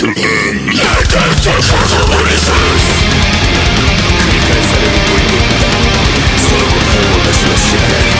繰り返される問いをそのことを私は知らない